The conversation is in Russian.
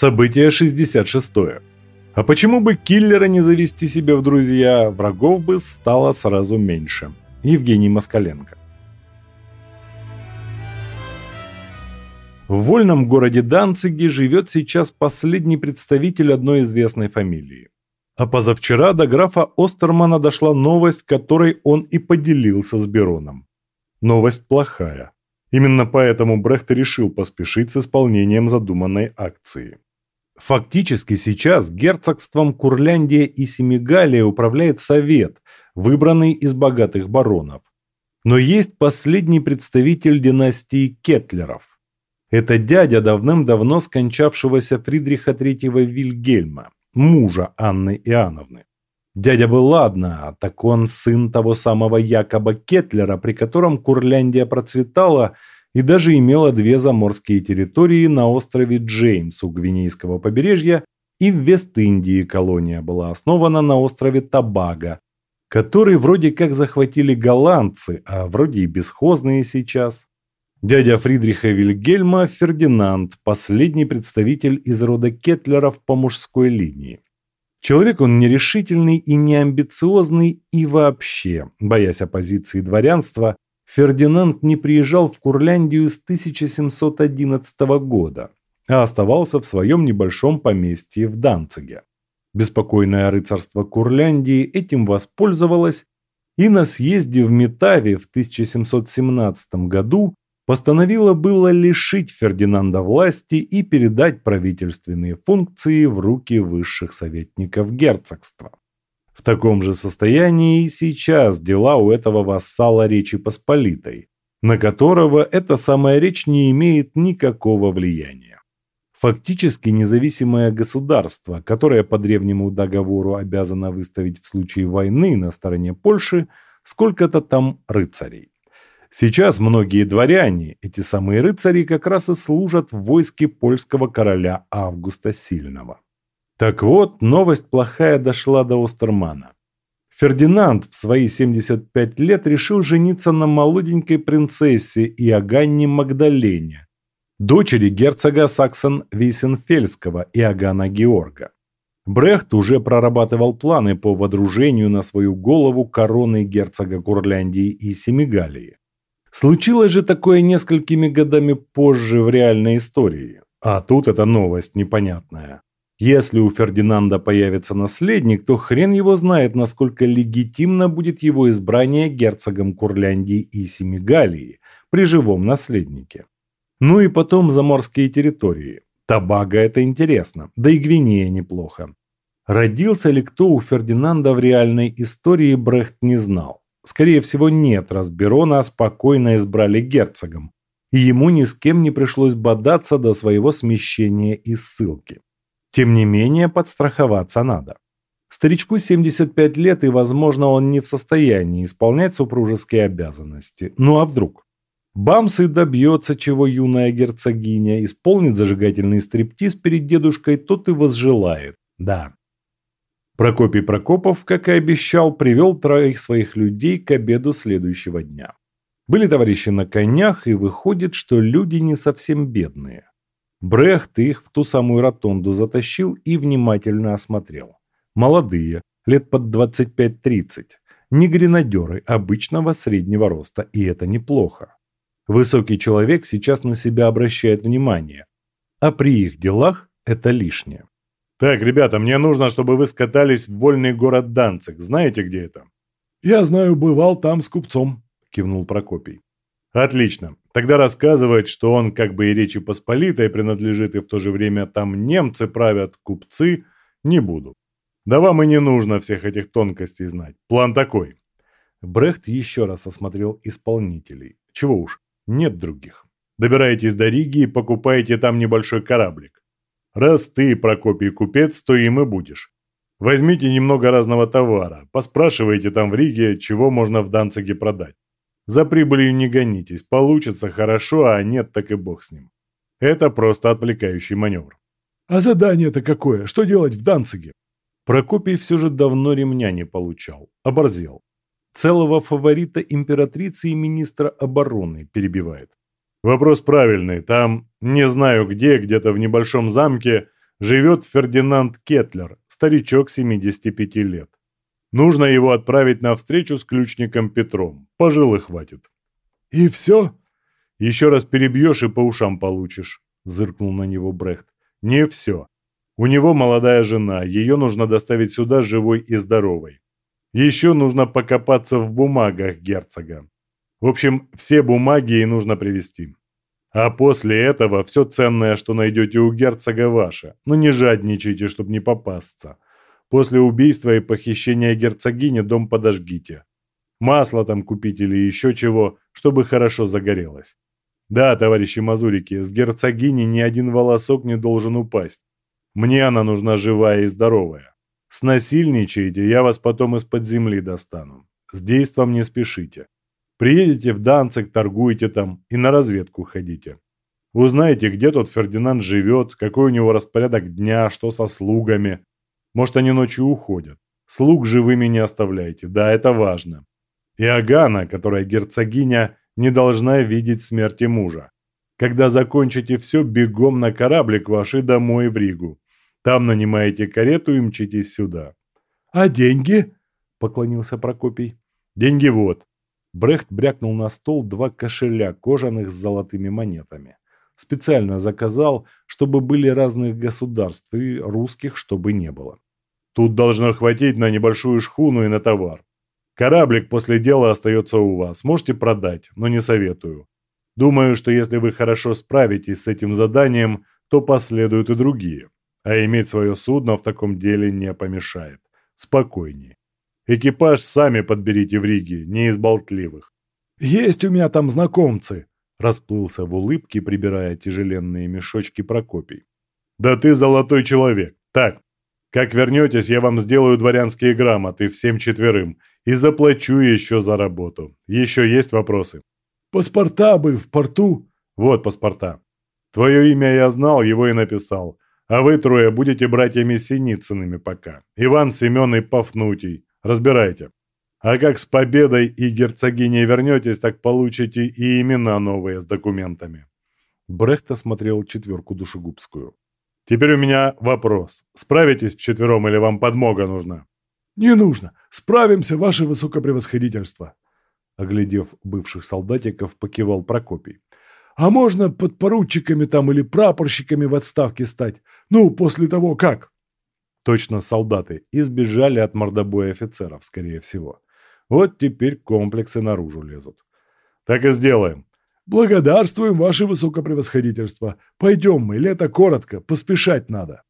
Событие 66. А почему бы киллера не завести себе в друзья? Врагов бы стало сразу меньше. Евгений Москаленко. В вольном городе Данциге живет сейчас последний представитель одной известной фамилии. А позавчера до графа Остермана дошла новость, которой он и поделился с Бероном. Новость плохая. Именно поэтому Брехт решил поспешить с исполнением задуманной акции. Фактически сейчас герцогством Курляндия и Семигалия управляет совет, выбранный из богатых баронов. Но есть последний представитель династии Кетлеров. Это дядя давным-давно скончавшегося Фридриха III Вильгельма, мужа Анны Иоанновны. Дядя был ладно, а так он сын того самого Якоба Кетлера, при котором Курляндия процветала и даже имела две заморские территории на острове Джеймс у Гвинейского побережья и в Вест-Индии колония была основана на острове Табага, который вроде как захватили голландцы, а вроде и бесхозные сейчас. Дядя Фридриха Вильгельма Фердинанд, последний представитель из рода Кетлеров по мужской линии. Человек он нерешительный и неамбициозный и вообще, боясь оппозиции дворянства, Фердинанд не приезжал в Курляндию с 1711 года, а оставался в своем небольшом поместье в Данциге. Беспокойное рыцарство Курляндии этим воспользовалось и на съезде в Метаве в 1717 году постановила было лишить Фердинанда власти и передать правительственные функции в руки высших советников герцогства. В таком же состоянии и сейчас дела у этого вассала Речи Посполитой, на которого эта самая речь не имеет никакого влияния. Фактически независимое государство, которое по древнему договору обязано выставить в случае войны на стороне Польши сколько-то там рыцарей. Сейчас многие дворяне, эти самые рыцари, как раз и служат в войске польского короля Августа Сильного. Так вот, новость плохая дошла до Остермана. Фердинанд в свои 75 лет решил жениться на молоденькой принцессе Иоганне Магдалене, дочери герцога Саксон-Вейсенфельского Иоганна Георга. Брехт уже прорабатывал планы по водружению на свою голову короны герцога Курляндии и Семигалии. Случилось же такое несколькими годами позже в реальной истории. А тут эта новость непонятная. Если у Фердинанда появится наследник, то хрен его знает, насколько легитимно будет его избрание герцогом Курляндии и Семигалии при живом наследнике. Ну и потом заморские территории. Табага это интересно, да и Гвинея неплохо. Родился ли кто у Фердинанда в реальной истории, Брехт не знал. Скорее всего, нет, раз Берона спокойно избрали герцогом, и ему ни с кем не пришлось бодаться до своего смещения и ссылки. Тем не менее, подстраховаться надо. Старичку 75 лет, и, возможно, он не в состоянии исполнять супружеские обязанности. Ну а вдруг? Бамс и добьется, чего юная герцогиня, исполнит зажигательный стриптиз перед дедушкой, тот и возжелает. Да, Прокопий Прокопов, как и обещал, привел троих своих людей к обеду следующего дня. Были товарищи на конях, и выходит, что люди не совсем бедные. Брехт их в ту самую ротонду затащил и внимательно осмотрел. Молодые, лет под 25-30, не гренадеры обычного среднего роста, и это неплохо. Высокий человек сейчас на себя обращает внимание, а при их делах это лишнее. «Так, ребята, мне нужно, чтобы вы скатались в вольный город Данцик. Знаете, где это?» «Я знаю, бывал там с купцом», – кивнул Прокопий. «Отлично. Тогда рассказывать, что он как бы и Речи Посполитой принадлежит, и в то же время там немцы правят, купцы, не буду. Да вам и не нужно всех этих тонкостей знать. План такой». Брехт еще раз осмотрел исполнителей. Чего уж, нет других. Добираетесь до Риги и покупаете там небольшой кораблик. Раз ты, Прокопий, купец, то им и будешь. Возьмите немного разного товара, поспрашивайте там в Риге, чего можно в Данциге продать. За прибылью не гонитесь, получится хорошо, а нет, так и бог с ним. Это просто отвлекающий маневр. А задание-то какое? Что делать в Данциге? Прокопий все же давно ремня не получал, оборзел. Целого фаворита императрицы и министра обороны перебивает. Вопрос правильный. Там, не знаю где, где-то в небольшом замке, Живет Фердинанд Кетлер, старичок 75 лет. Нужно его отправить на встречу с ключником Петром. Пожилых хватит. И все? Еще раз перебьешь и по ушам получишь, зыркнул на него Брехт. Не все. У него молодая жена, ее нужно доставить сюда живой и здоровой. Еще нужно покопаться в бумагах герцога. В общем, все бумаги ей нужно привезти. А после этого все ценное, что найдете у герцога, ваше. Но не жадничайте, чтобы не попасться. После убийства и похищения герцогини дом подожгите. Масло там купить или еще чего, чтобы хорошо загорелось. Да, товарищи мазурики, с герцогини ни один волосок не должен упасть. Мне она нужна живая и здоровая. Снасильничаете, я вас потом из-под земли достану. С действом не спешите. Приедете в Данцик, торгуете там и на разведку ходите. Узнаете, где тот Фердинанд живет, какой у него распорядок дня, что со слугами. Может, они ночью уходят. Слуг живыми не оставляйте, да, это важно. И Агана, которая герцогиня, не должна видеть смерти мужа. Когда закончите все, бегом на кораблик ваш и домой в Ригу. Там нанимаете карету и мчитесь сюда. — А деньги? — поклонился Прокопий. — Деньги вот. Брехт брякнул на стол два кошеля кожаных с золотыми монетами. Специально заказал, чтобы были разных государств и русских, чтобы не было. Тут должно хватить на небольшую шхуну и на товар. Кораблик после дела остается у вас. Можете продать, но не советую. Думаю, что если вы хорошо справитесь с этим заданием, то последуют и другие. А иметь свое судно в таком деле не помешает. Спокойнее. Экипаж сами подберите в Риге, не из болтливых. «Есть у меня там знакомцы», – расплылся в улыбке, прибирая тяжеленные мешочки Прокопий. «Да ты золотой человек. Так, как вернетесь, я вам сделаю дворянские грамоты всем четверым и заплачу еще за работу. Еще есть вопросы?» «Паспорта бы в порту». «Вот паспорта. Твое имя я знал, его и написал. А вы трое будете братьями Синицынами пока. Иван, Семен и Пафнутий. Разбирайте. А как с победой и герцогиней вернетесь, так получите и имена новые с документами. Брехт осмотрел четверку душегубскую. Теперь у меня вопрос. Справитесь четвером или вам подмога нужна? Не нужно. Справимся, ваше высокопревосходительство. Оглядев бывших солдатиков, покивал Прокопий. А можно подпоручиками там или прапорщиками в отставке стать? Ну, после того как? Точно солдаты избежали от мордобоя офицеров, скорее всего. Вот теперь комплексы наружу лезут. Так и сделаем. Благодарствуем, ваше высокопревосходительство. Пойдем мы, лето коротко, поспешать надо.